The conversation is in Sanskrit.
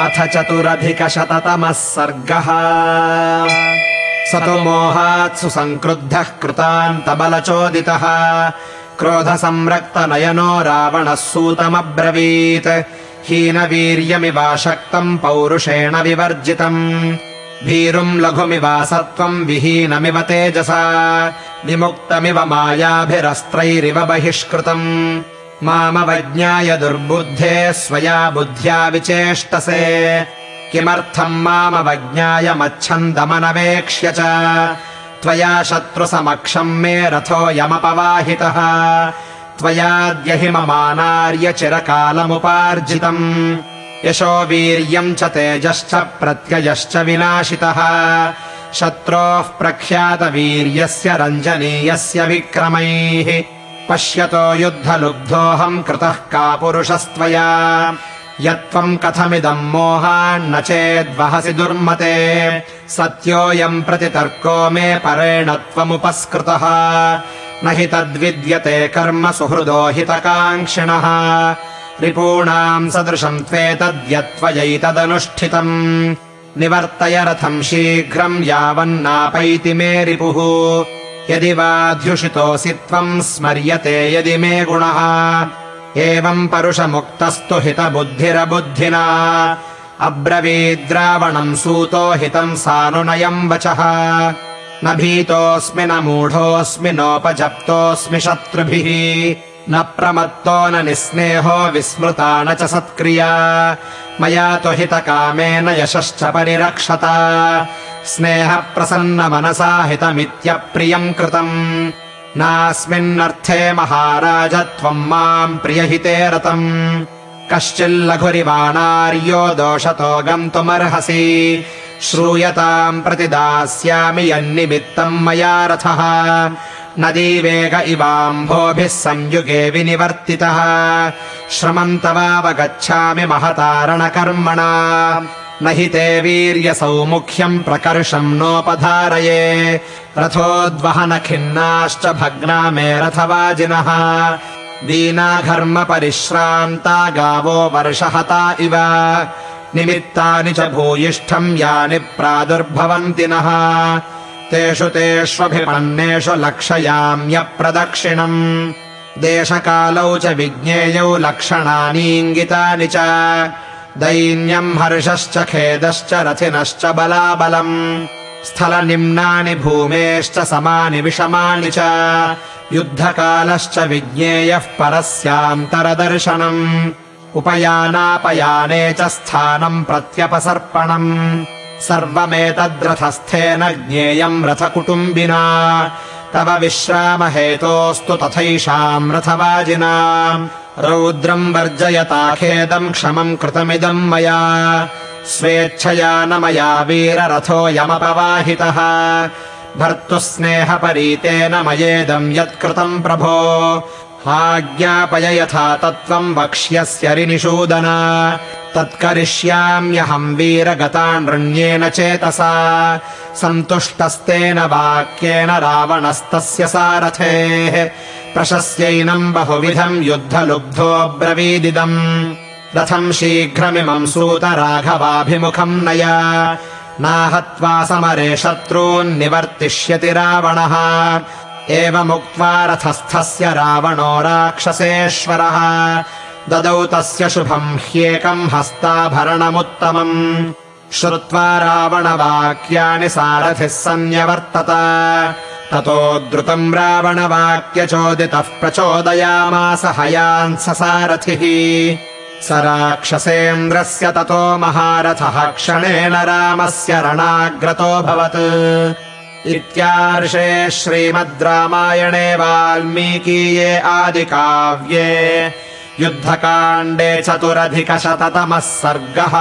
अथ चतुरधिकशततमः सर्गः। स तु मोहात्सु सङ्क्रुद्धः कृतान्तबलचोदितः क्रोधसंरक्तनयनो रावणः सूतमब्रवीत्। हीनवीर्यमिवाशक्तम् पौरुषेण विवर्जितम्। भीरुम् लघुमिवासत्वम् विहीनमिव तेजसा। विमुक्तमिव मायाभिरस्त्रैरिव बहिष्कृतम् मामवज्ञाय दुर्बुद्धे स्वया बुद्ध्या विचेष्टसे। किमर्थम् मामवज्ञाय मच्छन्दमनवेक्ष्य च? त्वया शत्रुसमक्षम् मे रथोऽयमपवाहितः त्वयाद्यहिममानार्य चिरकालमुपार्जितम्। यशो वीर्यम् च तेजश्च प्रत्ययश्च विनाशितः। शत्रोः प्रख्यातवीर्यस्य रञ्जनीयस्य विक्रमैः पश्यतो युद्धलुब्धोऽहम् कृतः का पुरुषस्त्वया यत्त्वम् कथमिदम् मोहान्न चेद्वहसि दुर्मते। सत्योऽयम् प्रतितर्को मे परेण त्वमुपस्कृतः। न हि तद्विद्यते कर्म सुहृदो हितकाङ्क्षिणः। रिपूणाम् सदृशम् त्वेतद्यत्त्वयैतदनुष्ठितम्। निवर्तय रथम् शीघ्रम् यावन्नापैति मे रिपुः यदि वाध्युषितोऽसि त्वम् स्मर्यते यदि मे गुणः। एवम् परुषमुक्तस्तु हितबुद्धिरबुद्धिना। अब्रवीद्रावणम् सूतो हितम् सानुनयम् वचः। न भीतोऽस्मि न मूढोऽस्मि नोपजप्तोऽस्मि शत्रुभिः। न प्रमत्तो न निःस्नेहो विस्मृता न च सत्क्रिया। मया तु हितकामेन यशश्च परिरक्षता स्नेहप्रसन्नमनसा हितमित्यप्रियम् कृतम्। नास्मिन्नर्थे महाराज त्वम् माम् प्रियहिते रतम्। कश्चिल्लघुरिवाणार्यो दोषतो गन्तुमर्हसि। श्रूयताम् प्रतिदास्यामि यन्निमित्तम् मया रथः। नदीवेग इवाम्भोभिः संयुगे विनिवर्तितः। श्रमम् तवावगच्छामि महतारणकर्मणा न ते वीर्यसौमुख्यम् प्रकर्षम् नोपधारये। रथोद्वहनखिन्नाश्च भग्ना मे रथवाजिनः दीनाघर्मपरिश्रान्ता गावो वर्षहता इव। निमित्तानि च भूयिष्ठम् यानि प्रादुर्भवन्ति नः। तेषु तेष्वभिपन्नेषु लक्षयाम्यप्रदक्षिणम्। देशकालौ च विज्ञेयौ लक्षणानीङ्गितानि च दैन्यम् हर्षश्च खेदश्च रथिनश्च बलाबलम्। स्थलनिम्नानि भूमेश्च समानि विषमाणि च। युद्धकालश्च विज्ञेयः परस्यान्तरदर्शनम्। उपयानापयाने च स्थानम् प्रत्यपसर्पणम्। सर्वमेतद्रथस्थेन ज्ञेयम् रथकुटुम्बिना। तव विश्रामहेतोऽस्तु तथैषाम् रथवाजिना रौद्रम् वर्जयता खेदम् क्षमम् कृतमिदम् मया। स्वेच्छया न मया वीररथोऽयमपवाहितः भर्तुः स्नेहपरीतेन मयेदम् यत्कृतम् प्रभो आज्ञापय यथा तत्त्वम् वक्ष्यस्य रिनिषूदन। तत्करिष्याम्यहम् वीरगतानृण्येन चेतसा। सन्तुष्टस्तेन वाक्येन रावणस्तस्य सारथेः। प्रशस्यैनम् बहुविधम् युद्धलुब्धोऽब्रवीदिदम्। रथम् शीघ्रमिमम् सूत राघवाभिमुखम् नय। नाहत्वा समरे शत्रून्निवर्तिष्यति रावणः एवमुक्त्वा रथस्थस्य रावणो राक्षसेश्वरः। ददौ तस्य शुभम् ह्येकम् हस्ताभरणमुत्तमम्। श्रुत्वा रावणवाक्यानि सारथिः सन्न्यवर्तत ततो द्रुतम् रावणवाक्यचोदितः प्रचोदयामास हयान्स सारथिः। स राक्षसेन्द्रस्य ततो महारथः क्षणेन रामस्य रणाग्रतोऽभवत् इत्यार्षे श्रीमद् रामायणे वाल्मीकीये आदिकाव्ये युद्धकाण्डे चतुरधिकशततमः सर्गः